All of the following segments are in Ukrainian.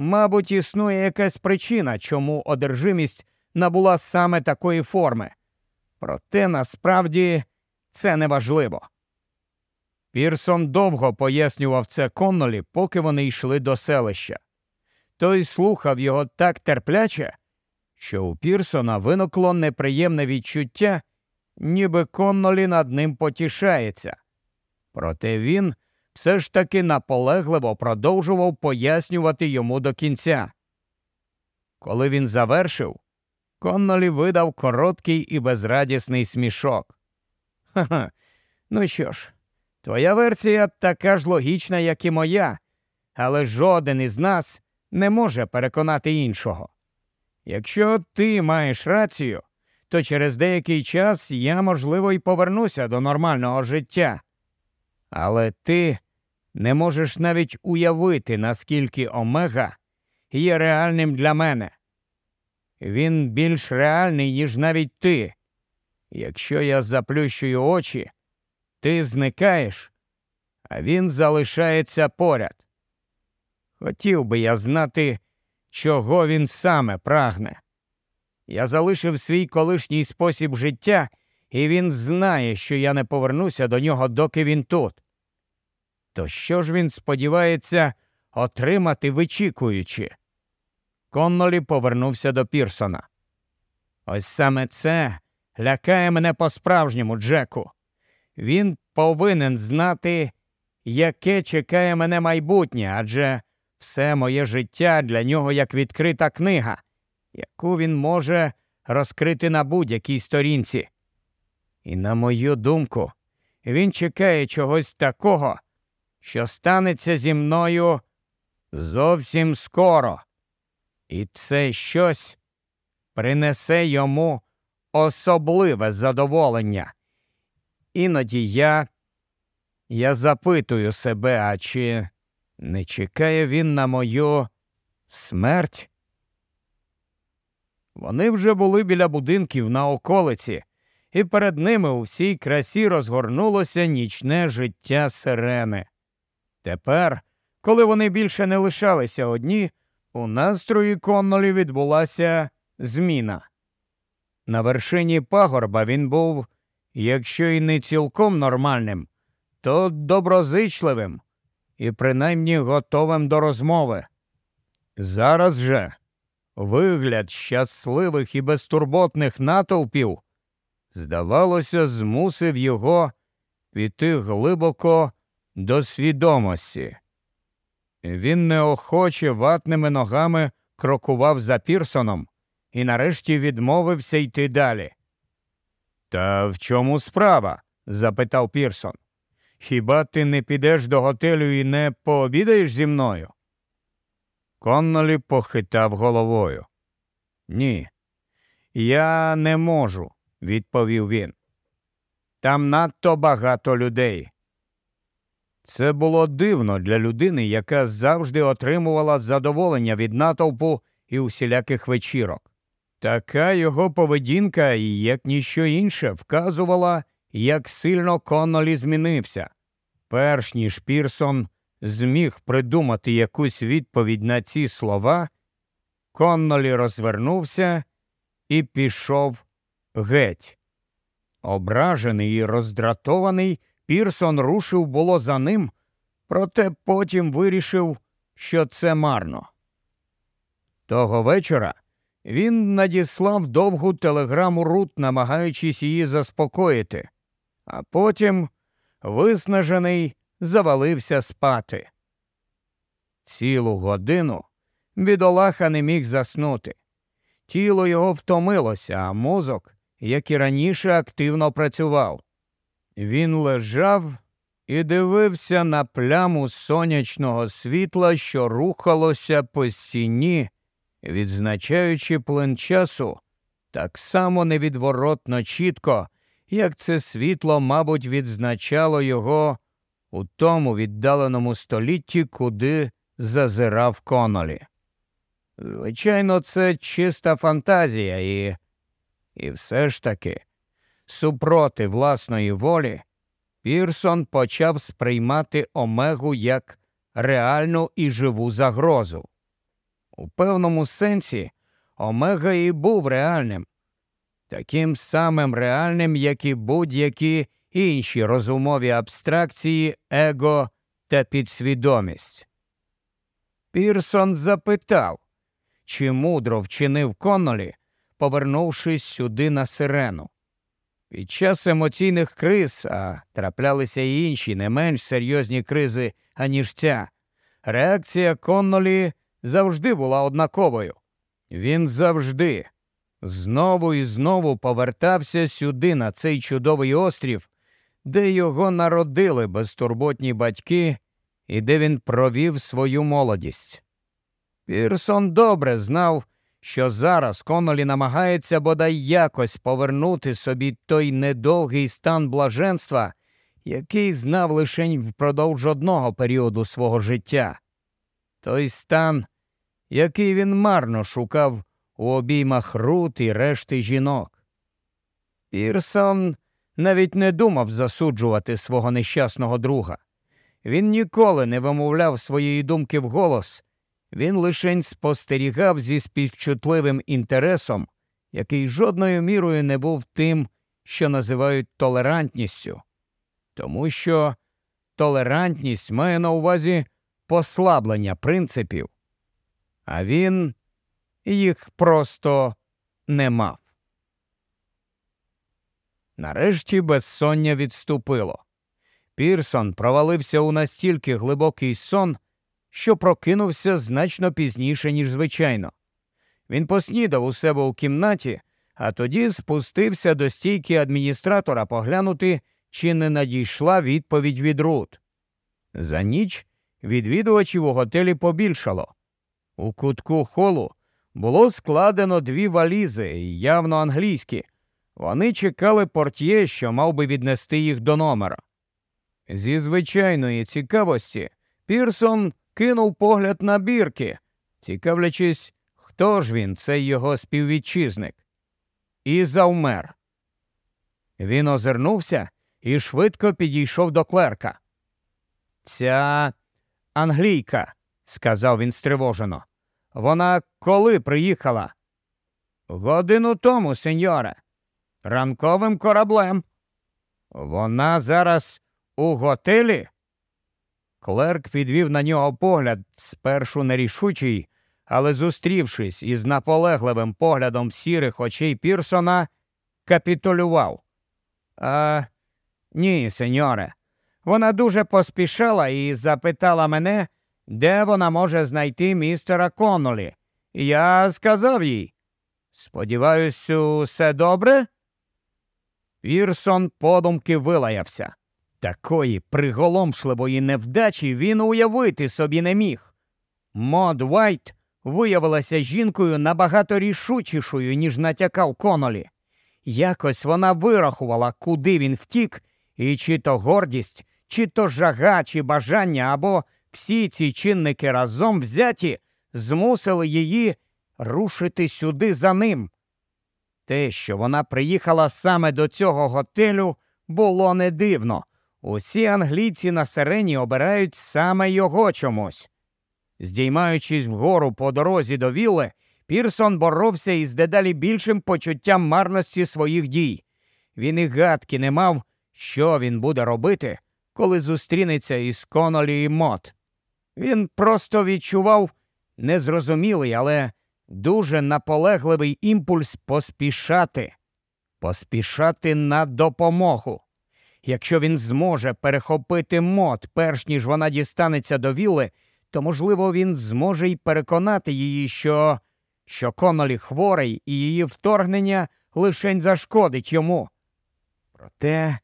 Мабуть, існує якась причина, чому одержимість набула саме такої форми. Проте насправді це неважливо. Пірсон довго пояснював це Коннолі, поки вони йшли до селища. Той слухав його так терпляче, що у Пірсона виникло неприємне відчуття, ніби Коннолі над ним потішається. Проте він все ж таки наполегливо продовжував пояснювати йому до кінця. Коли він завершив, Коннолі видав короткий і безрадісний смішок. Ха-ха, ну що ж, твоя версія така ж логічна, як і моя, але жоден із нас не може переконати іншого. Якщо ти маєш рацію, то через деякий час я, можливо, й повернуся до нормального життя. Але ти не можеш навіть уявити, наскільки Омега є реальним для мене. Він більш реальний, ніж навіть ти. Якщо я заплющую очі, ти зникаєш, а він залишається поряд. Хотів би я знати, чого він саме прагне. Я залишив свій колишній спосіб життя, і він знає, що я не повернуся до нього, доки він тут. То що ж він сподівається отримати, вичікуючи? Коннолі повернувся до Пірсона. Ось саме це лякає мене по-справжньому, Джеку. Він повинен знати, яке чекає мене майбутнє, адже все моє життя для нього як відкрита книга, яку він може розкрити на будь-якій сторінці. І, на мою думку, він чекає чогось такого, що станеться зі мною зовсім скоро. І це щось принесе йому особливе задоволення. Іноді я, я запитую себе, а чи не чекає він на мою смерть? Вони вже були біля будинків на околиці, і перед ними у всій красі розгорнулося нічне життя сирени. Тепер, коли вони більше не лишалися одні, у настрої Коннолі відбулася зміна. На вершині пагорба він був, якщо й не цілком нормальним, то доброзичливим і принаймні готовим до розмови. Зараз же вигляд щасливих і безтурботних натовпів, здавалося, змусив його піти глибоко до свідомості. Він неохоче ватними ногами крокував за Пірсоном і нарешті відмовився йти далі. Та в чому справа? запитав Пірсон. Хіба ти не підеш до готелю і не пообідаєш зі мною? Коннолі похитав головою. Ні, я не можу, відповів він. Там надто багато людей. Це було дивно для людини, яка завжди отримувала задоволення від натовпу і усіляких вечірок. Така його поведінка, як ніщо інше, вказувала, як сильно Коннолі змінився. Перш ніж Пірсон зміг придумати якусь відповідь на ці слова, Коннолі розвернувся і пішов геть. Ображений і роздратований, Пірсон рушив було за ним, проте потім вирішив, що це марно. Того вечора він надіслав довгу телеграму Рут, намагаючись її заспокоїти, а потім, виснажений, завалився спати. Цілу годину бідолаха не міг заснути. Тіло його втомилося, а мозок, як і раніше, активно працював. Він лежав і дивився на пляму сонячного світла, що рухалося по стіні, відзначаючи плин часу так само невідворотно чітко, як це світло, мабуть, відзначало його у тому віддаленому столітті, куди зазирав Конолі. Звичайно, це чиста фантазія, і, і все ж таки супроти власної волі, Пірсон почав сприймати Омегу як реальну і живу загрозу. У певному сенсі Омега і був реальним, таким самим реальним, як і будь-які інші розумові абстракції, его та підсвідомість. Пірсон запитав, чи мудро вчинив Коннолі, повернувшись сюди на сирену. Під час емоційних криз, а траплялися й інші не менш серйозні кризи, аніж ця, реакція Коннолі завжди була однаковою. Він завжди знову і знову повертався сюди, на цей чудовий острів, де його народили безтурботні батьки і де він провів свою молодість. Пірсон добре знав, що зараз Конолі намагається бодай якось повернути собі той недовгий стан блаженства, який знав лише впродовж одного періоду свого життя. Той стан, який він марно шукав у обіймах Рут і решти жінок. Пірсон навіть не думав засуджувати свого нещасного друга. Він ніколи не вимовляв своєї думки вголос, він лишень спостерігав зі співчутливим інтересом, який жодною мірою не був тим, що називають толерантністю, тому що толерантність має на увазі послаблення принципів, а він їх просто не мав. Нарешті безсоння відступило. Пірсон провалився у настільки глибокий сон, що прокинувся значно пізніше, ніж звичайно. Він поснідав у себе у кімнаті, а тоді спустився до стійки адміністратора поглянути, чи не надійшла відповідь від Рут. За ніч відвідувачів у готелі побільшало. У кутку холу було складено дві валізи, явно англійські. Вони чекали портьє, що мав би віднести їх до номера. Зі звичайної цікавості Пірсон кинув погляд на бірки, цікавлячись, хто ж він, цей його співвітчизник, і завмер. Він озирнувся і швидко підійшов до клерка. Ця англійка, сказав він стривожено. Вона коли приїхала? Годину тому, сеньоре, ранковим кораблем. Вона зараз у готелі? Клерк підвів на нього погляд, спершу нерішучий, але, зустрівшись із наполегливим поглядом сірих очей Пірсона, капітулював. «А, Ні, сеньоре. Вона дуже поспішала і запитала мене, де вона може знайти містера Коннолі. Я сказав їй. Сподіваюсь, усе добре? Пірсон подумки вилаявся. Такої приголомшливої невдачі він уявити собі не міг. Мод Вайт виявилася жінкою набагато рішучішою, ніж натякав Конолі. Якось вона вирахувала, куди він втік, і чи то гордість, чи то жага, чи бажання, або всі ці чинники разом взяті змусили її рушити сюди за ним. Те, що вона приїхала саме до цього готелю, було не дивно. Усі англійці на сирені обирають саме його чомусь. Здіймаючись вгору по дорозі до вілли, Пірсон боровся із дедалі більшим почуттям марності своїх дій. Він і гадки не мав, що він буде робити, коли зустрінеться із Конолі і Мот. Він просто відчував незрозумілий, але дуже наполегливий імпульс поспішати, поспішати на допомогу. Якщо він зможе перехопити мод, перш ніж вона дістанеться до вілли, то, можливо, він зможе й переконати її, що що Конолі хворий і її вторгнення лишень зашкодить йому. Проте,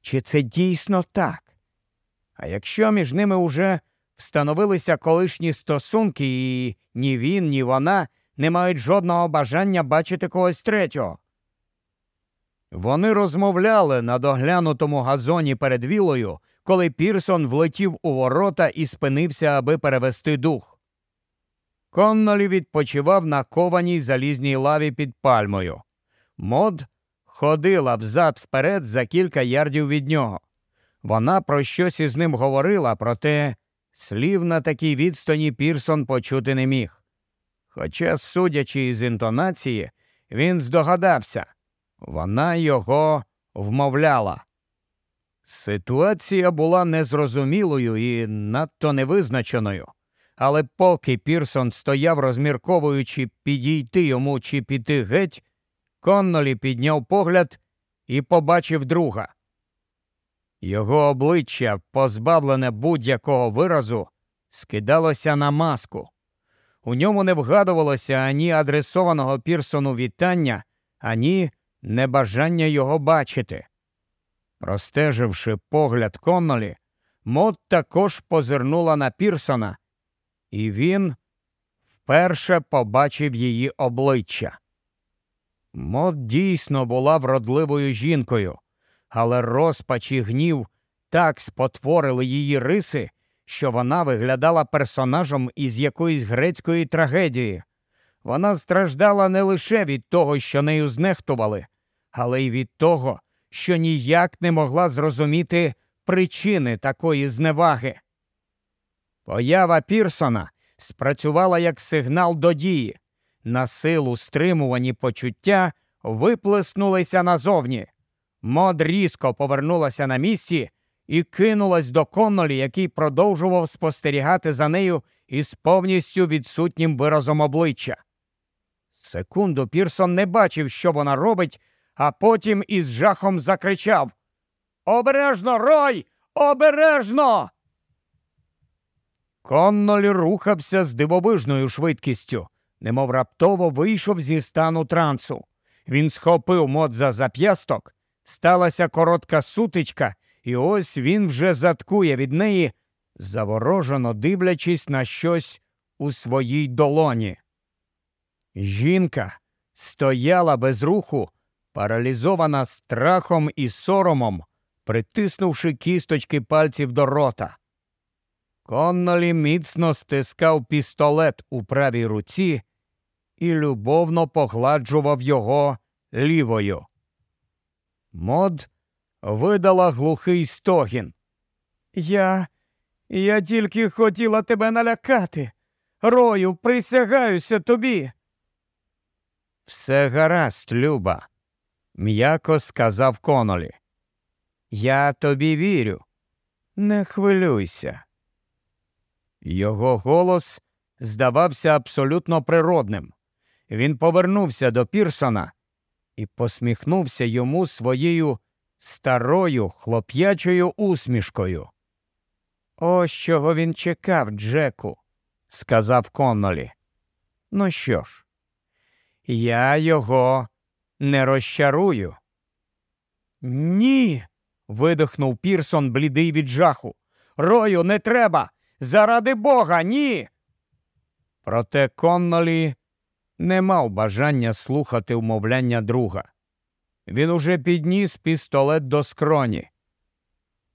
чи це дійсно так? А якщо між ними уже встановилися колишні стосунки, і ні він, ні вона не мають жодного бажання бачити когось третього. Вони розмовляли на доглянутому газоні перед вілою, коли Пірсон влетів у ворота і спинився, аби перевести дух. Коннолі відпочивав на кованій залізній лаві під пальмою. Мод ходила взад вперед за кілька ярдів від нього. Вона про щось із ним говорила, проте слів на такій відстані Пірсон почути не міг. Хоча, судячи із інтонації, він здогадався вона його вмовляла. Ситуація була незрозумілою і надто невизначеною, але поки Пірсон стояв, розмірковуючи, підійти йому чи піти геть, Коннолі підняв погляд і побачив друга. Його обличчя, позбавлене будь-якого виразу, скидалося на маску. У ньому не вгадувалося ані адресованого Пірсону вітання, ані небажання його бачити. Простеживши погляд Коннолі, Мот також позирнула на Пірсона, і він вперше побачив її обличчя. Мот дійсно була вродливою жінкою, але розпач і гнів так спотворили її риси, що вона виглядала персонажем із якоїсь грецької трагедії. Вона страждала не лише від того, що нею знехтували, але й від того, що ніяк не могла зрозуміти причини такої зневаги. Поява Пірсона спрацювала як сигнал до дії. На силу стримувані почуття виплеснулися назовні. Мод різко повернулася на місці і кинулась до Коннолі, який продовжував спостерігати за нею із повністю відсутнім виразом обличчя. Секунду Пірсон не бачив, що вона робить, а потім із жахом закричав Обережно, Рой! Обережно! Коннолі рухався з дивовижною швидкістю, немов раптово вийшов зі стану трансу. Він схопив мод за зап'ясток, сталася коротка сутичка, і ось він вже заткує від неї, заворожено дивлячись на щось у своїй долоні. Жінка стояла без руху, паралізована страхом і соромом, притиснувши кісточки пальців до рота. Коннолі міцно стискав пістолет у правій руці і любовно погладжував його лівою. Мод видала глухий стогін. Я. Я тільки хотіла тебе налякати. Рою, присягаюся тобі. Все гаразд, Люба, м'яко сказав Конолі. Я тобі вірю. Не хвилюйся. Його голос здавався абсолютно природним. Він повернувся до Пірсона і посміхнувся йому своєю старою хлоп'ячою усмішкою. Ось чого він чекав, Джеку, сказав Коннолі. Ну що ж, я його не розчарую. Ні. видихнув Пірсон, блідий від жаху. Рою, не треба. Заради бога, ні. Проте Коннолі не мав бажання слухати вмовляння друга. Він уже підніс пістолет до скроні.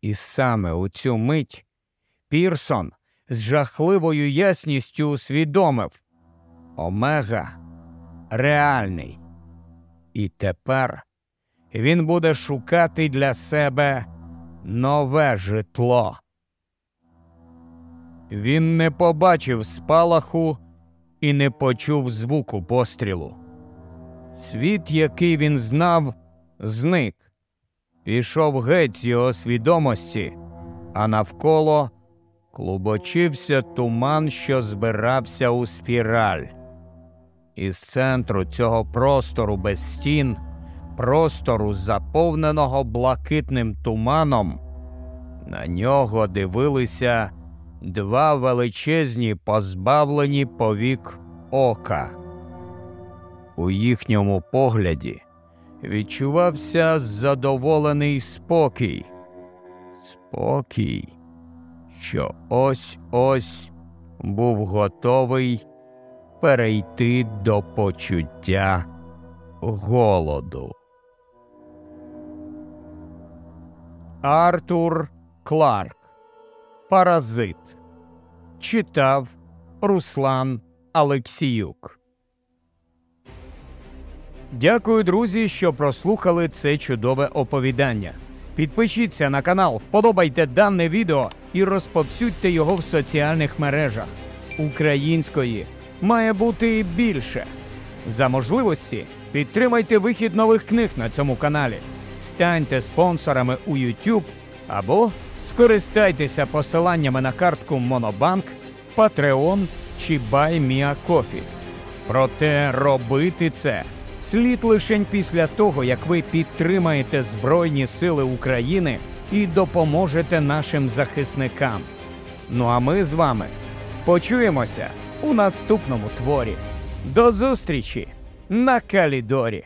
І саме у цю мить Пірсон з жахливою ясністю усвідомив Омега реальний. І тепер він буде шукати для себе нове житло. Він не побачив спалаху і не почув звуку пострілу. Світ, який він знав, зник, пішов геть з його свідомості, а навколо клубочився туман, що збирався у спіраль. Із центру цього простору без стін, простору, заповненого блакитним туманом, на нього дивилися два величезні позбавлені повік ока. У їхньому погляді відчувався задоволений спокій, спокій, що ось ось був готовий перейти до почуття голоду. Артур Кларк Паразит читав Руслан Алексіюк. Дякую, друзі, що прослухали це чудове оповідання. Підпишіться на канал, вподобайте дане відео і розповсюдьте його в соціальних мережах української має бути і більше. За можливості підтримайте вихід нових книг на цьому каналі, станьте спонсорами у YouTube або скористайтеся посиланнями на картку Монобанк, Patreon чи BuyMeACoffee. Проте робити це слід лише після того, як ви підтримаєте Збройні Сили України і допоможете нашим захисникам. Ну а ми з вами почуємося у наступному творі. До зустрічі на Калідорі!